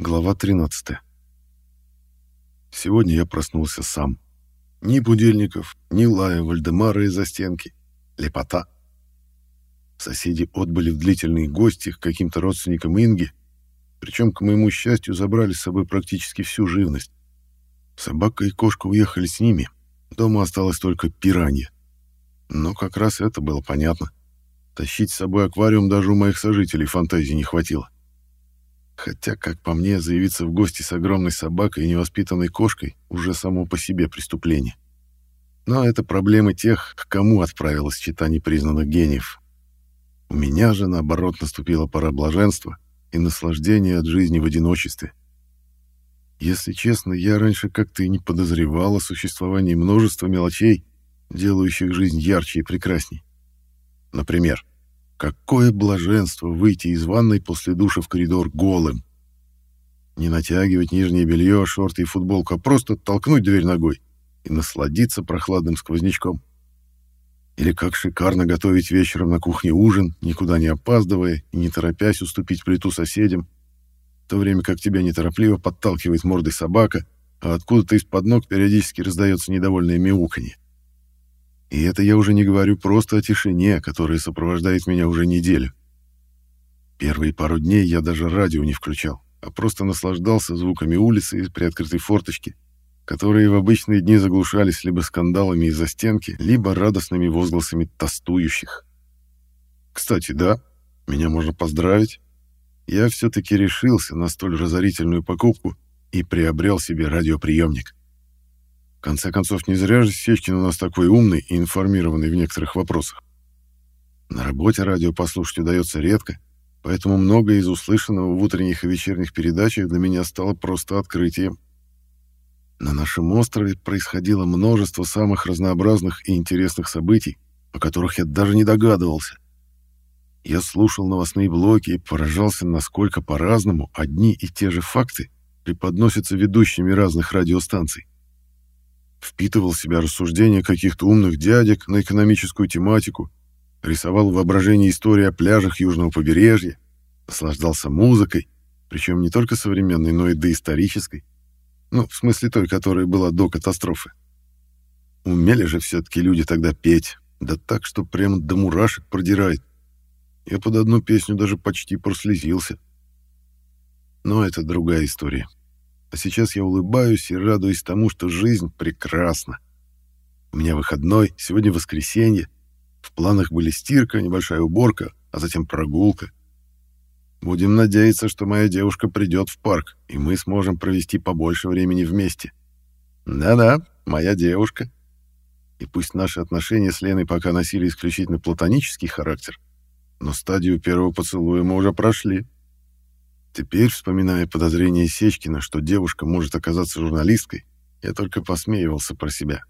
Глава 13. Сегодня я проснулся сам. Ни будильников, ни лая Вальдемара из-за стенки. Лепота. Соседи отбыли в длительные гости к каким-то родственникам Инги, причем, к моему счастью, забрали с собой практически всю живность. Собака и кошка уехали с ними, дома осталось только пиранье. Но как раз это было понятно. Тащить с собой аквариум даже у моих сожителей фантазии не хватило. Хотя, как по мне, заявиться в гости с огромной собакой и невоспитанной кошкой уже само по себе преступление. Но это проблемы тех, к кому отправилась чита непризнанных гениев. У меня же, наоборот, наступила пора блаженства и наслаждения от жизни в одиночестве. Если честно, я раньше как-то и не подозревал о существовании множества мелочей, делающих жизнь ярче и прекрасней. Например, Какое блаженство выйти из ванной после душа в коридор голым. Не натягивать нижнее белье, шорты и футболку, а просто толкнуть дверь ногой и насладиться прохладным сквознячком. Или как шикарно готовить вечером на кухне ужин, никуда не опаздывая и не торопясь уступить плиту соседям, в то время как тебя неторопливо подталкивает мордой собака, а откуда-то из-под ног периодически раздается недовольное мяуканье. И это я уже не говорю просто о тишине, которая сопровождает меня уже неделю. Первые пару дней я даже радио не включал, а просто наслаждался звуками улицы и приоткрытой форточки, которые в обычные дни заглушались либо скандалами из-за стенки, либо радостными возгласами тостующих. Кстати, да, меня можно поздравить. Я все-таки решился на столь разорительную покупку и приобрел себе радиоприемник. В конце концов, не зря же Сечкин у нас такой умный и информированный в некоторых вопросах. На работе радио послушать удается редко, поэтому многое из услышанного в утренних и вечерних передачах для меня стало просто открытием. На нашем острове происходило множество самых разнообразных и интересных событий, о которых я даже не догадывался. Я слушал новостные блоки и поражался, насколько по-разному одни и те же факты преподносятся ведущими разных радиостанций впитывал в себя рассуждения каких-то умных дядек на экономическую тематику, рисовал воображение истории о пляжах южного побережья, наслаждался музыкой, причем не только современной, но и доисторической. Ну, в смысле той, которая была до катастрофы. Умели же все-таки люди тогда петь, да так, что прямо до мурашек продирает. Я под одну песню даже почти прослезился. Но это другая история. А сейчас я улыбаюсь и радуюсь тому, что жизнь прекрасна. У меня выходной, сегодня воскресенье. В планах были стирка, небольшая уборка, а затем прогулка. Будем надеяться, что моя девушка придет в парк, и мы сможем провести побольше времени вместе. Да-да, моя девушка. И пусть наши отношения с Леной пока носили исключительно платонический характер, но стадию первого поцелуя мы уже прошли. Теперь, вспоминая подозрение Сечкина, что девушка может оказаться журналисткой, я только посмеивался про себя.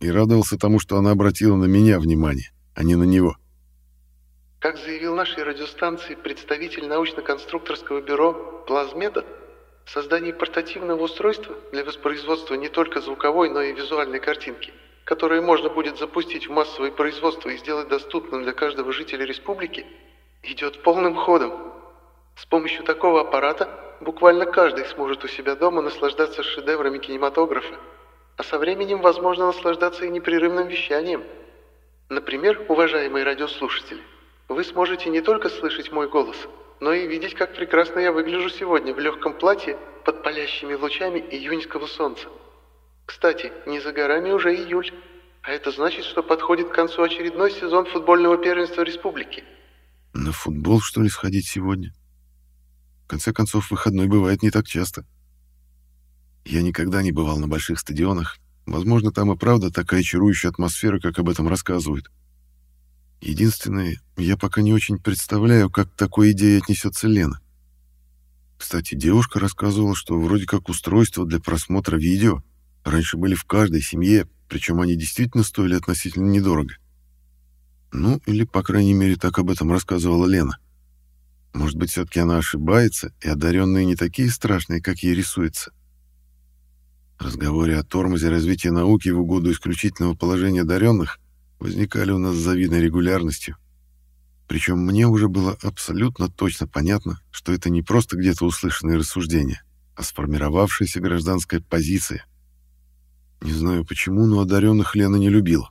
И радовался тому, что она обратила на меня внимание, а не на него. Как заявил нашей радиостанции представитель научно-конструкторского бюро «Плазмеда», создание портативного устройства для воспроизводства не только звуковой, но и визуальной картинки, которое можно будет запустить в массовое производство и сделать доступным для каждого жителя республики, идет полным ходом. С помощью такого аппарата буквально каждый сможет у себя дома наслаждаться шедеврами кинематографа, а со временем, возможно, наслаждаться и непрерывным вещанием. Например, уважаемые радиослушатели, вы сможете не только слышать мой голос, но и видеть, как прекрасно я выгляжу сегодня в легком платье под палящими лучами июньского солнца. Кстати, не за горами уже июль, а это значит, что подходит к концу очередной сезон футбольного первенства республики. На футбол, что ли, сходить сегодня? В конце концов, выходной бывает не так часто. Я никогда не бывал на больших стадионах. Возможно, там и правда такая чарующая атмосфера, как об этом рассказывают. Единственное, я пока не очень представляю, как к такой идее отнесется Лена. Кстати, девушка рассказывала, что вроде как устройства для просмотра видео раньше были в каждой семье, причем они действительно стоили относительно недорого. Ну, или, по крайней мере, так об этом рассказывала Лена. Может быть, все-таки она ошибается, и одаренные не такие страшные, как ей рисуется. В разговоре о тормозе развития науки в угоду исключительного положения одаренных возникали у нас с завидной регулярностью. Причем мне уже было абсолютно точно понятно, что это не просто где-то услышанные рассуждения, а сформировавшаяся гражданская позиция. Не знаю почему, но одаренных Лена не любила.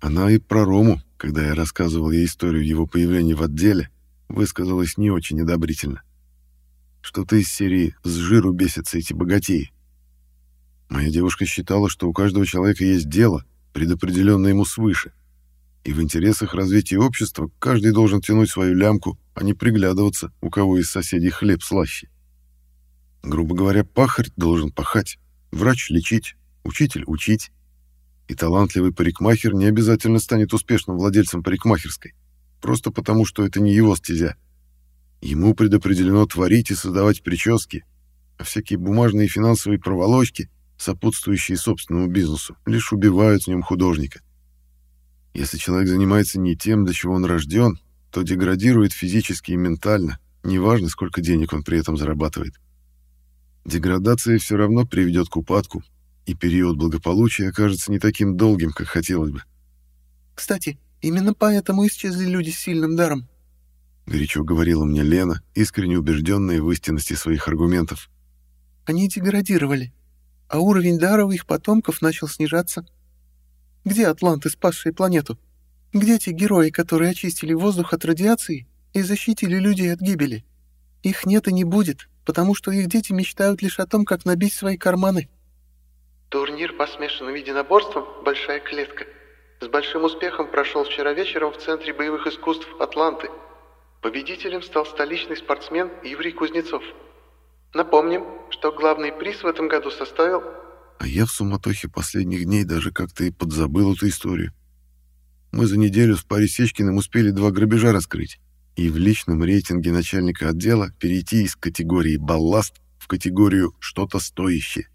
Она и про Рому, когда я рассказывал ей историю его появления в отделе, высказалась не очень одобрительно. Что-то из серии «С жиру бесятся эти богатеи». Моя девушка считала, что у каждого человека есть дело, предопределенное ему свыше, и в интересах развития общества каждый должен тянуть свою лямку, а не приглядываться, у кого из соседей хлеб слаще. Грубо говоря, пахарь должен пахать, врач лечить, учитель учить. И талантливый парикмахер не обязательно станет успешным владельцем парикмахерской, просто потому, что это не его стезя. Ему предопределено творить и создавать прически, а всякие бумажные и финансовые проволочки, сопутствующие собственному бизнесу, лишь убивают в нем художника. Если человек занимается не тем, для чего он рожден, то деградирует физически и ментально, неважно, сколько денег он при этом зарабатывает. Деградация все равно приведет к упадку, и период благополучия окажется не таким долгим, как хотелось бы. «Кстати, именно поэтому исчезли люди с сильным даром», — горячо говорила мне Лена, искренне убежденная в истинности своих аргументов. «Они деградировали, а уровень дара у их потомков начал снижаться. Где атланты, спасшие планету? Где те герои, которые очистили воздух от радиации и защитили людей от гибели? Их нет и не будет, потому что их дети мечтают лишь о том, как набить свои карманы». Турнир по смешанным единоборствам «Большая клетка» с большим успехом прошел вчера вечером в Центре боевых искусств Атланты. Победителем стал столичный спортсмен Юрий Кузнецов. Напомним, что главный приз в этом году составил... А я в суматохе последних дней даже как-то и подзабыл эту историю. Мы за неделю с паре Сечкиным успели два грабежа раскрыть и в личном рейтинге начальника отдела перейти из категории «балласт» в категорию «что-то стоящее».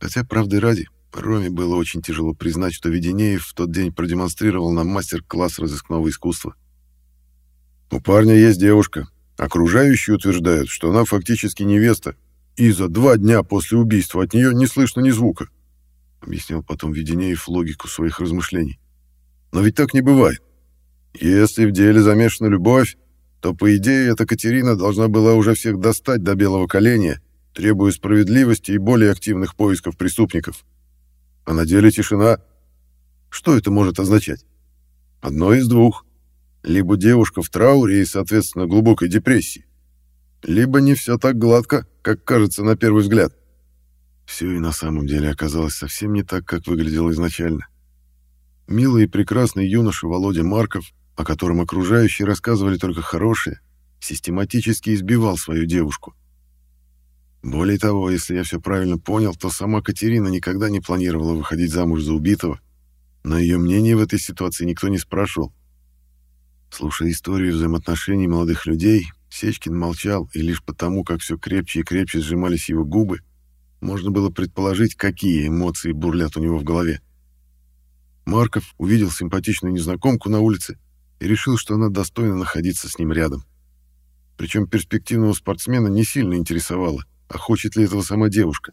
Хотя, правды ради, Роме было очень тяжело признать, что Веденеев в тот день продемонстрировал нам мастер-класс разыскного искусства. «У парня есть девушка. Окружающие утверждают, что она фактически невеста, и за два дня после убийства от нее не слышно ни звука», объяснял потом Веденеев логику своих размышлений. «Но ведь так не бывает. Если в деле замешана любовь, то, по идее, эта Катерина должна была уже всех достать до белого коленя требуя справедливости и более активных поисков преступников. А на деле тишина. Что это может означать? Одно из двух. Либо девушка в трауре и, соответственно, глубокой депрессии, либо не все так гладко, как кажется на первый взгляд. Все и на самом деле оказалось совсем не так, как выглядело изначально. Милый и прекрасный юноша Володя Марков, о котором окружающие рассказывали только хорошее, систематически избивал свою девушку. Более того, если я все правильно понял, то сама Катерина никогда не планировала выходить замуж за убитого, но ее мнение в этой ситуации никто не спрашивал. Слушая историю взаимоотношений молодых людей, Сечкин молчал, и лишь потому, как все крепче и крепче сжимались его губы, можно было предположить, какие эмоции бурлят у него в голове. Марков увидел симпатичную незнакомку на улице и решил, что она достойна находиться с ним рядом. Причем перспективного спортсмена не сильно интересовало — а хочет ли этого сама девушка?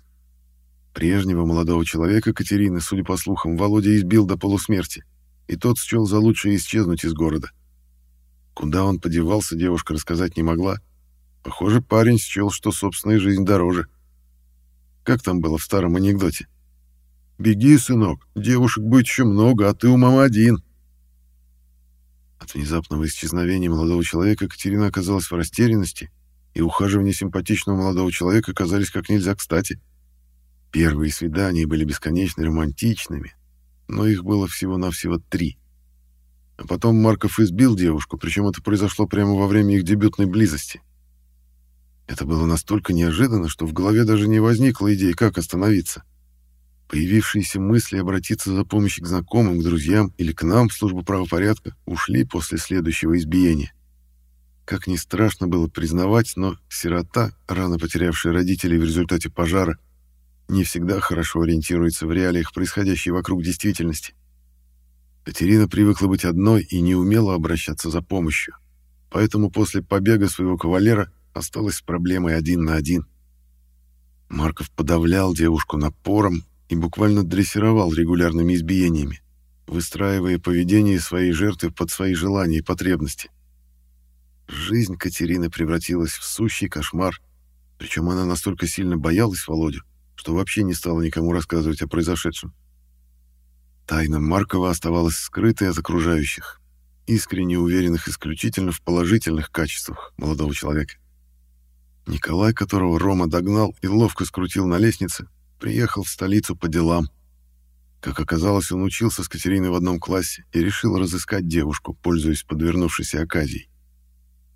Прежнего молодого человека Катерины, судя по слухам, Володя избил до полусмерти, и тот счел за лучшее исчезнуть из города. Куда он подевался, девушка рассказать не могла. Похоже, парень счел, что собственная жизнь дороже. Как там было в старом анекдоте? «Беги, сынок, девушек будет еще много, а ты у мамы один». От внезапного исчезновения молодого человека Катерина оказалась в растерянности и ухаживания симпатичного молодого человека казались как нельзя кстати. Первые свидания были бесконечно романтичными, но их было всего-навсего три. А потом Марков избил девушку, причем это произошло прямо во время их дебютной близости. Это было настолько неожиданно, что в голове даже не возникла идеи, как остановиться. Появившиеся мысли обратиться за помощью к знакомым, к друзьям или к нам в службу правопорядка ушли после следующего избиения. Как ни страшно было признавать, но сирота, рано потерявшая родителей в результате пожара, не всегда хорошо ориентируется в реалиях происходящей вокруг действительности. Катерина привыкла быть одной и не умела обращаться за помощью, поэтому после побега своего кавалера осталась с проблемой один на один. Марков подавлял девушку напором и буквально дрессировал регулярными избиениями. выстраивая поведение своей жертвы под свои желания и потребности. Жизнь Катерины превратилась в сущий кошмар, причем она настолько сильно боялась Володю, что вообще не стала никому рассказывать о произошедшем. Тайна Маркова оставалась скрытой от окружающих, искренне уверенных исключительно в положительных качествах молодого человека. Николай, которого Рома догнал и ловко скрутил на лестнице, приехал в столицу по делам. Как оказалось, он учился с Катериной в одном классе и решил разыскать девушку, пользуясь подвернувшейся оказией.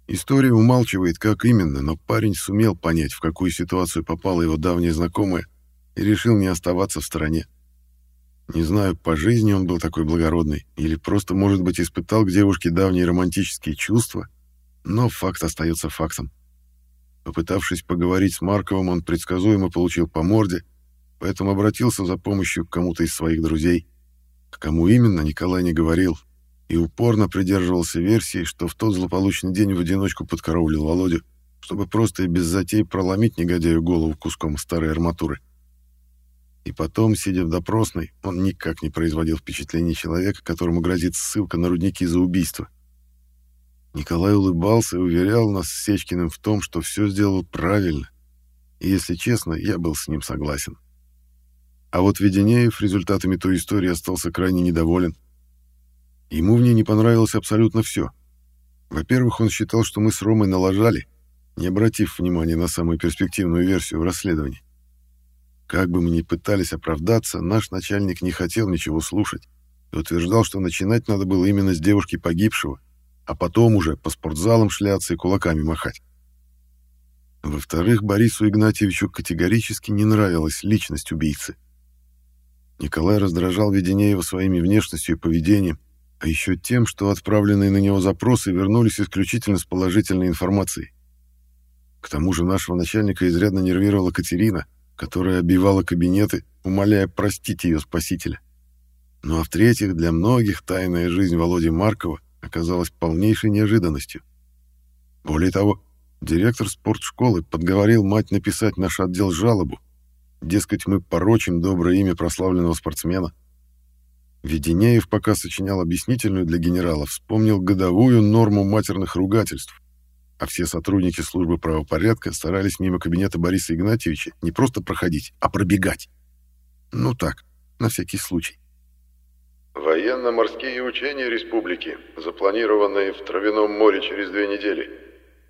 История умалчивает, как именно, но парень сумел понять, в какую ситуацию попала его давняя знакомая, и решил не оставаться в стороне. Не знаю, по жизни он был такой благородный, или просто, может быть, испытал к девушке давние романтические чувства, но факт остается фактом. Попытавшись поговорить с Марковым, он предсказуемо получил по морде, поэтому обратился за помощью к кому-то из своих друзей. К кому именно, Николай не говорил, и упорно придерживался версии, что в тот злополучный день в одиночку подкараулил Володю, чтобы просто и без затей проломить негодяю голову куском старой арматуры. И потом, сидя в допросной, он никак не производил впечатления человека, которому грозит ссылка на рудники за убийство. Николай улыбался и уверял нас с Сечкиным в том, что все сделал правильно. И, если честно, я был с ним согласен. А вот Веденеев результатами той истории остался крайне недоволен. Ему в ней не понравилось абсолютно все. Во-первых, он считал, что мы с Ромой налажали, не обратив внимания на самую перспективную версию в расследовании. Как бы мы ни пытались оправдаться, наш начальник не хотел ничего слушать и утверждал, что начинать надо было именно с девушки погибшего, а потом уже по спортзалам шляться и кулаками махать. Во-вторых, Борису Игнатьевичу категорически не нравилась личность убийцы. Николай раздражал Веденеева своими внешностью и поведением, а еще тем, что отправленные на него запросы вернулись исключительно с положительной информацией. К тому же нашего начальника изрядно нервировала Катерина, которая обивала кабинеты, умоляя простить ее спасителя. Ну а в-третьих, для многих тайная жизнь Володи Маркова оказалась полнейшей неожиданностью. Более того, директор спортшколы подговорил мать написать наш отдел жалобу. Дескать, мы порочим доброе имя прославленного спортсмена. Веденеев, пока сочинял объяснительную для генерала, вспомнил годовую норму матерных ругательств, а все сотрудники службы правопорядка старались мимо кабинета Бориса Игнатьевича не просто проходить, а пробегать. Ну так, на всякий случай. Военно-морские учения республики, запланированные в Травяном море через две недели,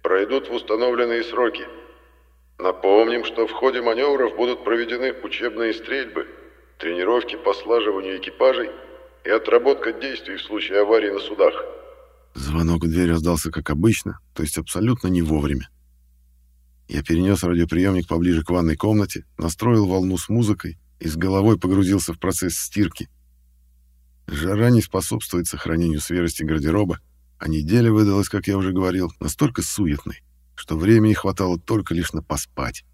пройдут в установленные сроки. Напомним, что в ходе маневров будут проведены учебные стрельбы, тренировки по слаживанию экипажей и отработка действий в случае аварии на судах. Звонок в дверь раздался как обычно, то есть абсолютно не вовремя. Я перенес радиоприемник поближе к ванной комнате, настроил волну с музыкой и с головой погрузился в процесс стирки. Жара не способствует сохранению свежести гардероба, а неделя выдалась, как я уже говорил, настолько суетной, что времени хватало только лишь на поспать.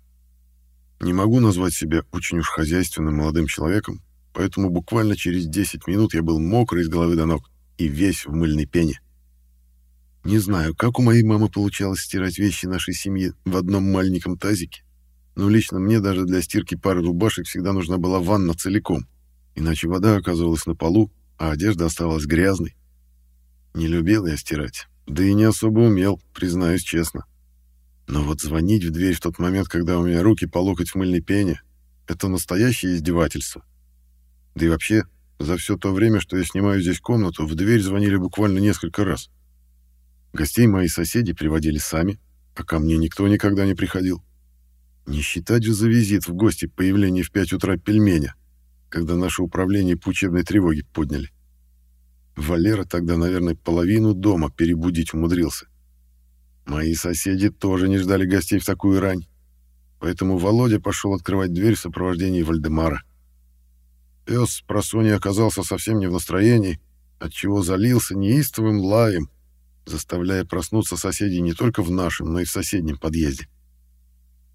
Не могу назвать себя очень уж хозяйственным молодым человеком, поэтому буквально через 10 минут я был мокрый с головы до ног и весь в мыльной пене. Не знаю, как у моей мамы получалось стирать вещи нашей семьи в одном маленьком тазике, но лично мне даже для стирки пары рубашек всегда нужна была ванна целиком, иначе вода оказывалась на полу, а одежда оставалась грязной. Не любил я стирать, да и не особо умел, признаюсь честно. Но вот звонить в дверь в тот момент, когда у меня руки по локоть в мыльной пене, это настоящее издевательство. Да и вообще, за все то время, что я снимаю здесь комнату, в дверь звонили буквально несколько раз. Гостей мои соседи приводили сами, а ко мне никто никогда не приходил. Не считать же за визит в гости появление в 5 утра пельменя, когда наше управление по учебной тревоге подняли. Валера тогда, наверное, половину дома перебудить умудрился. Мои соседи тоже не ждали гостей в такую рань, поэтому Володя пошел открывать дверь в сопровождении Вальдемара. Пес с просони оказался совсем не в настроении, отчего залился неистовым лаем, заставляя проснуться соседей не только в нашем, но и в соседнем подъезде.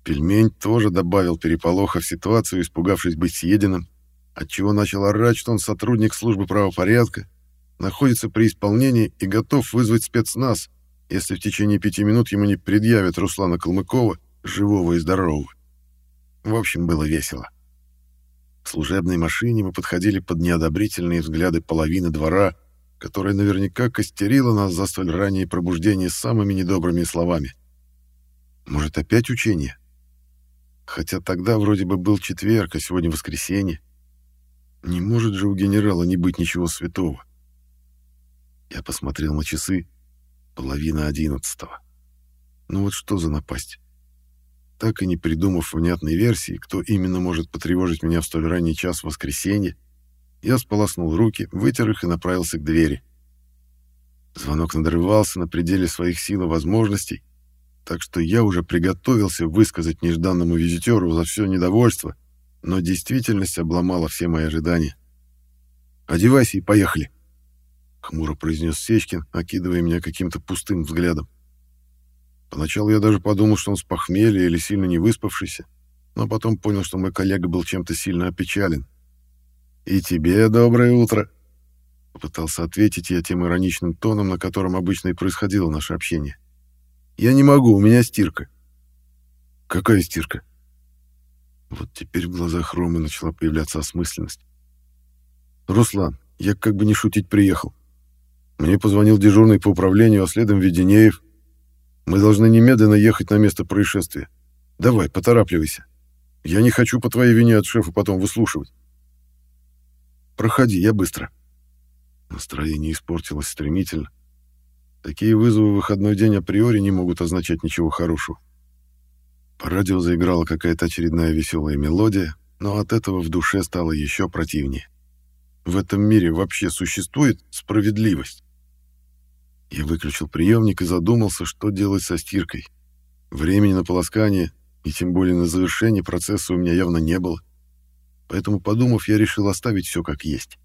Пельмень тоже добавил переполоха в ситуацию, испугавшись быть съеденным, отчего начал орать, что он сотрудник службы правопорядка, находится при исполнении и готов вызвать спецназ, если в течение пяти минут ему не предъявят Руслана Калмыкова, живого и здорового. В общем, было весело. В служебной машине мы подходили под неодобрительные взгляды половины двора, которая наверняка костерила нас за столь раннее пробуждение самыми недобрыми словами. Может, опять учение? Хотя тогда вроде бы был четверг, а сегодня воскресенье. Не может же у генерала не быть ничего святого. Я посмотрел на часы. Половина одиннадцатого. Ну вот что за напасть? Так и не придумав внятной версии, кто именно может потревожить меня в столь ранний час в воскресенье, я сполоснул руки, вытер их и направился к двери. Звонок надрывался на пределе своих сил и возможностей, так что я уже приготовился высказать нежданному визитеру за все недовольство, но действительность обломала все мои ожидания. «Одевайся и поехали», — хмуро произнес Сечкин, окидывая меня каким-то пустым взглядом. Поначалу я даже подумал, что он с похмелья или сильно не выспавшийся, но потом понял, что мой коллега был чем-то сильно опечален. «И тебе доброе утро!» Попытался ответить я тем ироничным тоном, на котором обычно и происходило наше общение. «Я не могу, у меня стирка». «Какая стирка?» Вот теперь в глазах Ромы начала появляться осмысленность. «Руслан, я как бы не шутить приехал. Мне позвонил дежурный по управлению, а следом Веденеев. Мы должны немедленно ехать на место происшествия. Давай, поторапливайся. Я не хочу по твоей вине от шефа потом выслушивать. Проходи, я быстро. Настроение испортилось стремительно. Такие вызовы в выходной день априори не могут означать ничего хорошего. По радио заиграла какая-то очередная веселая мелодия, но от этого в душе стало еще противнее. В этом мире вообще существует справедливость. Я выключил приемник и задумался, что делать со стиркой. Времени на полоскание и тем более на завершение процесса у меня явно не было. Поэтому, подумав, я решил оставить все как есть.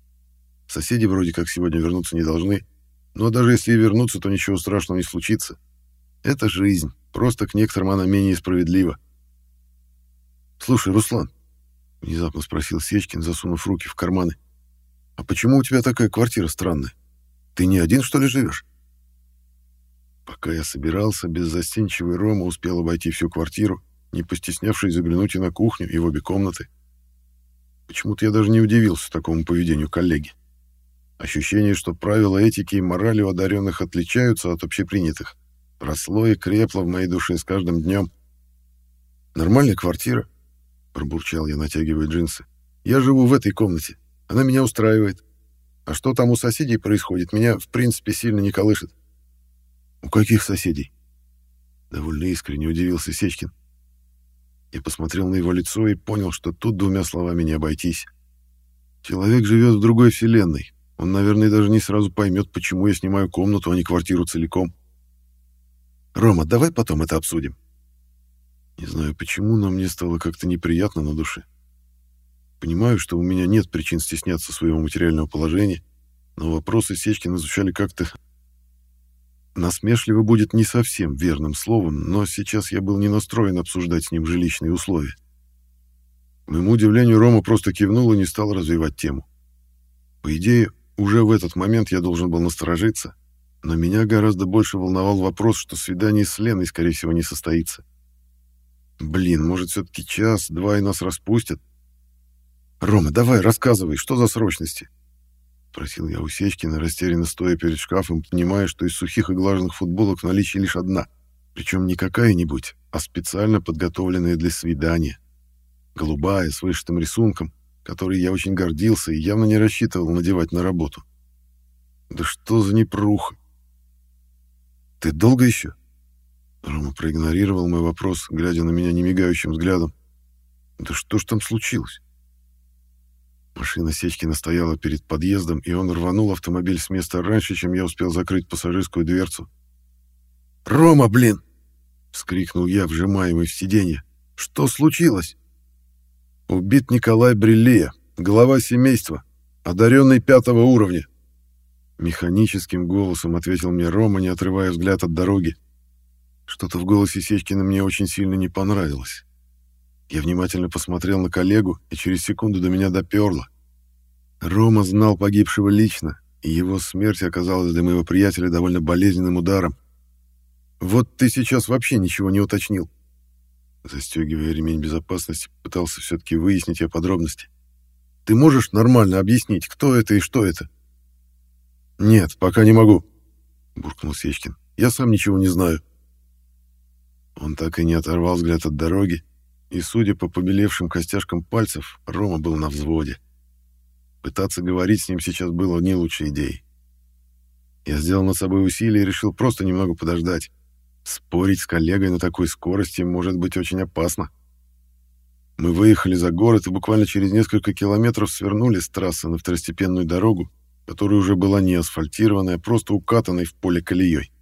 Соседи вроде как сегодня вернуться не должны, но даже если и вернутся, то ничего страшного не случится. Это жизнь, просто к некоторым она менее справедлива. «Слушай, Руслан», — внезапно спросил Сечкин, засунув руки в карманы, «а почему у тебя такая квартира странная? Ты не один, что ли, живешь?» Пока я собирался, беззастенчивый Рома успел обойти всю квартиру, не постеснявшись заглянуть и на кухню, и в обе комнаты. Почему-то я даже не удивился такому поведению коллеги. Ощущение, что правила этики и морали у одаренных отличаются от общепринятых, росло и крепло в моей душе с каждым днем. «Нормальная квартира», — пробурчал я, натягивая джинсы. «Я живу в этой комнате. Она меня устраивает. А что там у соседей происходит, меня, в принципе, сильно не колышет. «У каких соседей?» Довольно искренне удивился Сечкин. Я посмотрел на его лицо и понял, что тут двумя словами не обойтись. Человек живет в другой вселенной. Он, наверное, даже не сразу поймет, почему я снимаю комнату, а не квартиру целиком. «Рома, давай потом это обсудим». Не знаю почему, но мне стало как-то неприятно на душе. Понимаю, что у меня нет причин стесняться своего материального положения, но вопросы Сечкина звучали как-то Насмешливо будет не совсем верным словом, но сейчас я был не настроен обсуждать с ним жилищные условия. К моему удивлению, Рома просто кивнул и не стал развивать тему. По идее, уже в этот момент я должен был насторожиться, но меня гораздо больше волновал вопрос, что свидание с Леной, скорее всего, не состоится. Блин, может, все-таки час-два и нас распустят? Рома, давай, рассказывай, что за срочности? Спросил я у Сечкина, растерянно стоя перед шкафом, понимая, что из сухих и глаженных футболок в наличии лишь одна. Причем не какая-нибудь, а специально подготовленная для свидания. Голубая, с вышитым рисунком, который я очень гордился и явно не рассчитывал надевать на работу. Да что за непруха? Ты долго еще? Рома проигнорировал мой вопрос, глядя на меня немигающим взглядом. Да что ж там случилось? Машина Сечкина стояла перед подъездом, и он рванул автомобиль с места раньше, чем я успел закрыть пассажирскую дверцу. «Рома, блин!» — вскрикнул я, вжимаемый в сиденье. «Что случилось?» «Убит Николай Бриллия, глава семейства, одаренный пятого уровня». Механическим голосом ответил мне Рома, не отрывая взгляд от дороги. Что-то в голосе Сечкина мне очень сильно не понравилось. Я внимательно посмотрел на коллегу, и через секунду до меня доперло. Рома знал погибшего лично, и его смерть оказалась для моего приятеля довольно болезненным ударом. «Вот ты сейчас вообще ничего не уточнил». Застегивая ремень безопасности, пытался все-таки выяснить я подробности. Ты можешь нормально объяснить, кто это и что это?» «Нет, пока не могу», — буркнул Сечкин. «Я сам ничего не знаю». Он так и не оторвал взгляд от дороги, и, судя по побелевшим костяшкам пальцев, Рома был на взводе. Пытаться говорить с ним сейчас было не лучшей идеей. Я сделал над собой усилие и решил просто немного подождать. Спорить с коллегой на такой скорости может быть очень опасно. Мы выехали за город и буквально через несколько километров свернули с трассы на второстепенную дорогу, которая уже была не асфальтированная, а просто укатанной в поле колеей.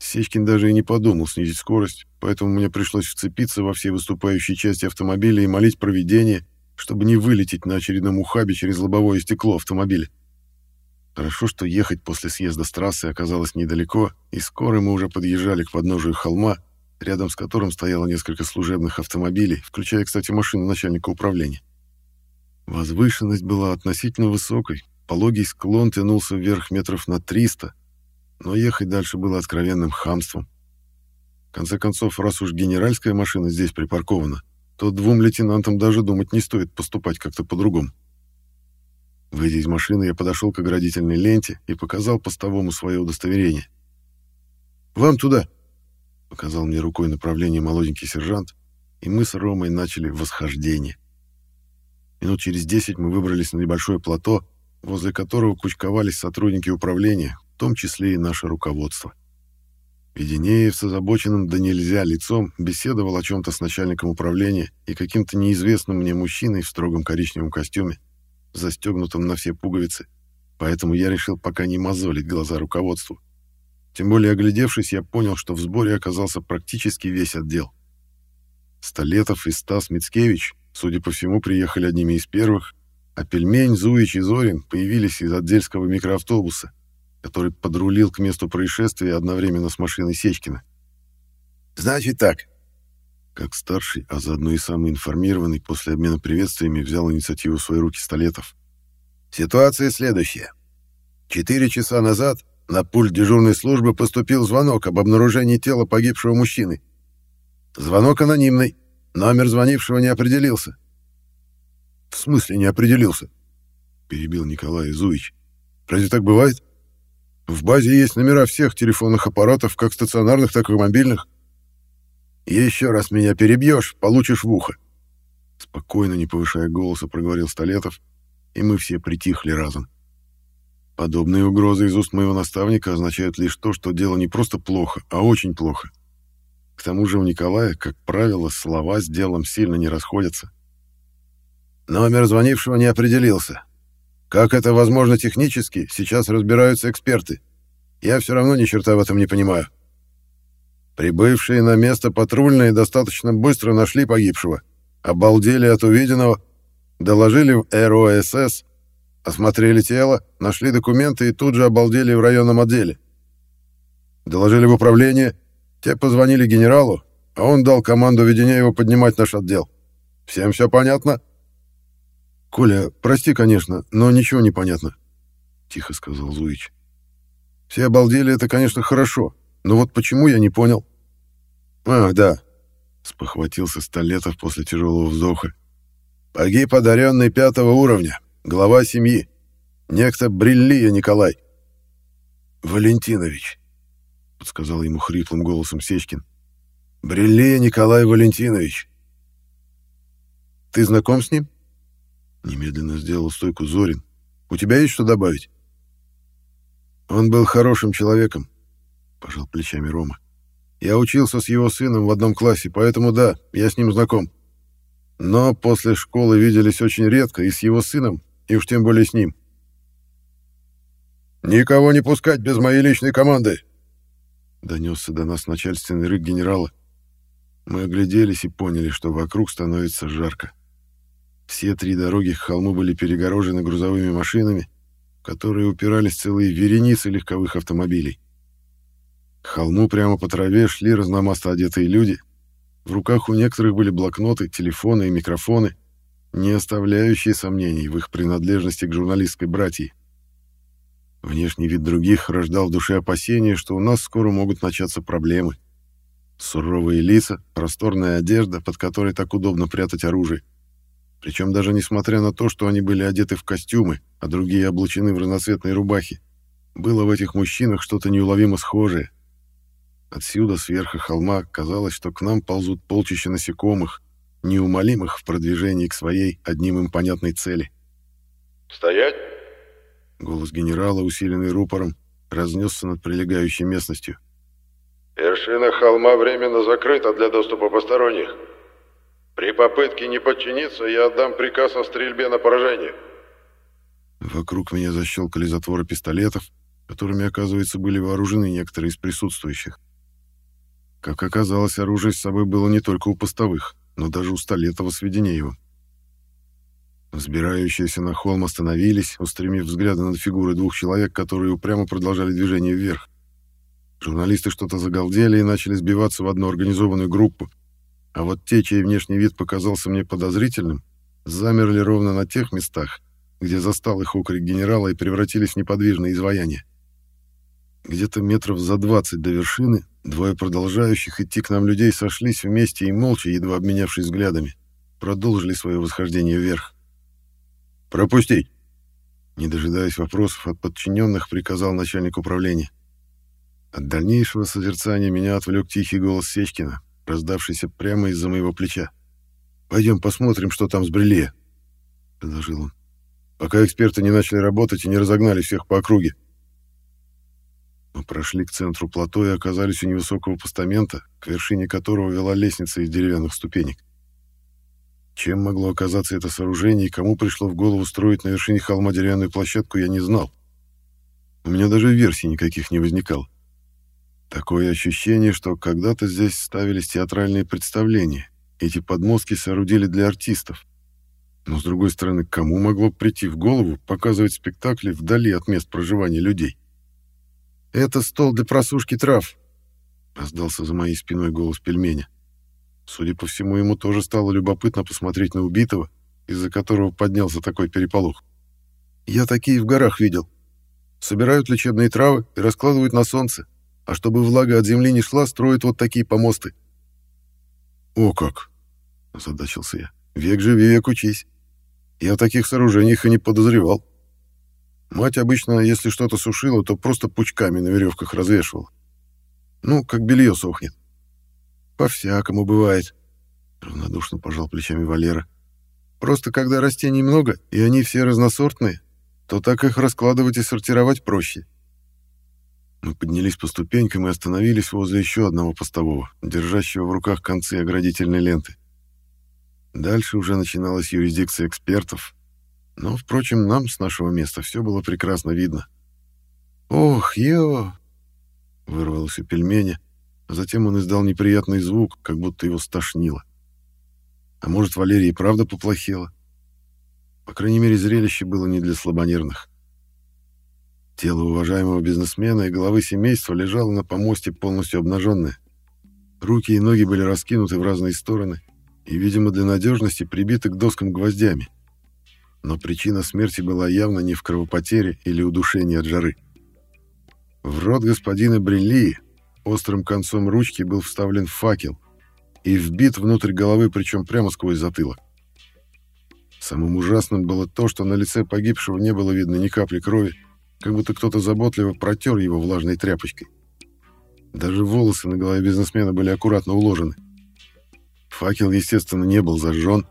Сечкин даже и не подумал снизить скорость, поэтому мне пришлось вцепиться во все выступающие части автомобиля и молить проведение, чтобы не вылететь на очередном ухабе через лобовое стекло автомобиля. Хорошо, что ехать после съезда с трассы оказалось недалеко, и скоро мы уже подъезжали к подножию холма, рядом с которым стояло несколько служебных автомобилей, включая, кстати, машину начальника управления. Возвышенность была относительно высокой, пологий склон тянулся вверх метров на 300, но ехать дальше было откровенным хамством. В конце концов, раз уж генеральская машина здесь припаркована, то двум лейтенантам даже думать не стоит поступать как-то по-другому. Выйдя из машины, я подошел к оградительной ленте и показал постовому свое удостоверение. «Вам туда!» — показал мне рукой направление молоденький сержант, и мы с Ромой начали восхождение. Минут через десять мы выбрались на небольшое плато, возле которого кучковались сотрудники управления, том числе и наше руководство. Веденеев с озабоченным да нельзя лицом беседовал о чем-то с начальником управления и каким-то неизвестным мне мужчиной в строгом коричневом костюме, застегнутом на все пуговицы, поэтому я решил пока не мозолить глаза руководству. Тем более, оглядевшись, я понял, что в сборе оказался практически весь отдел. Столетов и Стас Мицкевич, судя по всему, приехали одними из первых, а Пельмень, Зуич и Зорин появились из отдельского микроавтобуса, который подрулил к месту происшествия одновременно с машиной Сечкина. «Значит так». Как старший, а заодно и самый информированный, после обмена приветствиями взял инициативу в свои руки Столетов. «Ситуация следующая. Четыре часа назад на пульт дежурной службы поступил звонок об обнаружении тела погибшего мужчины. Звонок анонимный. Номер звонившего не определился. «В смысле не определился?» — перебил Николай Зуич. «Разве так бывает? В базе есть номера всех телефонных аппаратов, как стационарных, так и мобильных». «Еще раз меня перебьешь, получишь в ухо». Спокойно, не повышая голоса, проговорил Столетов, и мы все притихли разом. Подобные угрозы из уст моего наставника означают лишь то, что дело не просто плохо, а очень плохо. К тому же у Николая, как правило, слова с делом сильно не расходятся. Номер звонившего не определился. Как это возможно технически, сейчас разбираются эксперты. Я все равно ни черта в этом не понимаю. Прибывшие на место патрульные достаточно быстро нашли погибшего, обалдели от увиденного, доложили в РОСС, осмотрели тело, нашли документы и тут же обалдели в районном отделе. Доложили в управление, те позвонили генералу, а он дал команду Веденееву поднимать наш отдел. Всем все понятно?» «Коля, прости, конечно, но ничего не понятно», — тихо сказал Зуич. «Все обалдели, это, конечно, хорошо, но вот почему я не понял?» «Ах, да», — спохватился Столетов после тяжелого вздоха. «Погиб одаренный пятого уровня, глава семьи, некто Бриллия Николай». «Валентинович», — подсказал ему хриплым голосом Сечкин. «Бриллия Николай Валентинович». «Ты знаком с ним?» Немедленно сделал стойку Зорин. «У тебя есть что добавить?» «Он был хорошим человеком», — пожал плечами Рома. «Я учился с его сыном в одном классе, поэтому да, я с ним знаком. Но после школы виделись очень редко и с его сыном, и уж тем более с ним». «Никого не пускать без моей личной команды!» Донесся до нас начальственный рык генерала. Мы огляделись и поняли, что вокруг становится жарко. Все три дороги к холму были перегорожены грузовыми машинами, в которые упирались целые вереницы легковых автомобилей. К холму прямо по траве шли разномастно одетые люди. В руках у некоторых были блокноты, телефоны и микрофоны, не оставляющие сомнений в их принадлежности к журналистской братьи. Внешний вид других рождал в душе опасения, что у нас скоро могут начаться проблемы. Суровые лица, просторная одежда, под которой так удобно прятать оружие. Причем даже несмотря на то, что они были одеты в костюмы, а другие облачены в разноцветные рубахи, было в этих мужчинах что-то неуловимо схожее. Отсюда, сверху холма, казалось, что к нам ползут полчища насекомых, неумолимых в продвижении к своей одним им понятной цели. «Стоять!» Голос генерала, усиленный рупором, разнесся над прилегающей местностью. «Вершина холма временно закрыта для доступа посторонних. При попытке не подчиниться я отдам приказ о стрельбе на поражение». Вокруг меня защелкали затворы пистолетов, которыми, оказывается, были вооружены некоторые из присутствующих. Как оказалось, оружие с собой было не только у постовых, но даже у Столетова с Веденеевым. Взбирающиеся на холм остановились, устремив взгляды на фигуры двух человек, которые упрямо продолжали движение вверх. Журналисты что-то загалдели и начали сбиваться в одну организованную группу, а вот те, чей внешний вид показался мне подозрительным, замерли ровно на тех местах, где застал их окрик генерала и превратились в неподвижное изваяние. Где-то метров за двадцать до вершины двое продолжающих идти к нам людей сошлись вместе и молча, едва обменявшись взглядами, продолжили свое восхождение вверх. «Пропустить!» Не дожидаясь вопросов от подчиненных, приказал начальник управления. От дальнейшего созерцания меня отвлек тихий голос Сечкина, раздавшийся прямо из-за моего плеча. «Пойдем посмотрим, что там с Брелье», — предложил он. «Пока эксперты не начали работать и не разогнали всех по округе». Мы прошли к центру плато и оказались у невысокого постамента, к вершине которого вела лестница из деревянных ступенек. Чем могло оказаться это сооружение и кому пришло в голову строить на вершине холма деревянную площадку, я не знал. У меня даже версий никаких не возникало. Такое ощущение, что когда-то здесь ставились театральные представления. Эти подмостки соорудили для артистов. Но, с другой стороны, кому могло прийти в голову показывать спектакли вдали от мест проживания людей? «Это стол для просушки трав», — раздался за моей спиной голос пельменя. Судя по всему, ему тоже стало любопытно посмотреть на убитого, из-за которого поднялся такой переполох. «Я такие в горах видел. Собирают лечебные травы и раскладывают на солнце, а чтобы влага от земли не шла, строят вот такие помосты». «О как!» — озадачился я. «Век живи, век учись. Я о таких сооружениях и не подозревал». Мать обычно, если что-то сушила, то просто пучками на веревках развешивала. Ну, как белье сохнет. По-всякому бывает, равнодушно пожал плечами Валера. Просто когда растений много, и они все разносортные, то так их раскладывать и сортировать проще. Мы поднялись по ступенькам и остановились возле еще одного постового, держащего в руках концы оградительной ленты. Дальше уже начиналась юрисдикция экспертов, но, впрочем, нам с нашего места все было прекрасно видно. «Ох, ё!» — вырвалось у а затем он издал неприятный звук, как будто его стошнило. А может, Валерия и правда поплохела? По крайней мере, зрелище было не для слабонервных. Тело уважаемого бизнесмена и главы семейства лежало на помосте полностью обнаженное. Руки и ноги были раскинуты в разные стороны и, видимо, для надежности прибиты к доскам гвоздями но причина смерти была явно не в кровопотере или удушении от жары. В рот господина Брелли острым концом ручки был вставлен факел и вбит внутрь головы, причем прямо сквозь затылок. Самым ужасным было то, что на лице погибшего не было видно ни капли крови, как будто кто-то заботливо протер его влажной тряпочкой. Даже волосы на голове бизнесмена были аккуратно уложены. Факел, естественно, не был зажжен,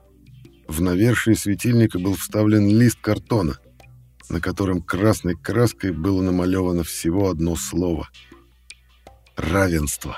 в навершие светильника был вставлен лист картона, на котором красной краской было намалевано всего одно слово — «Равенство».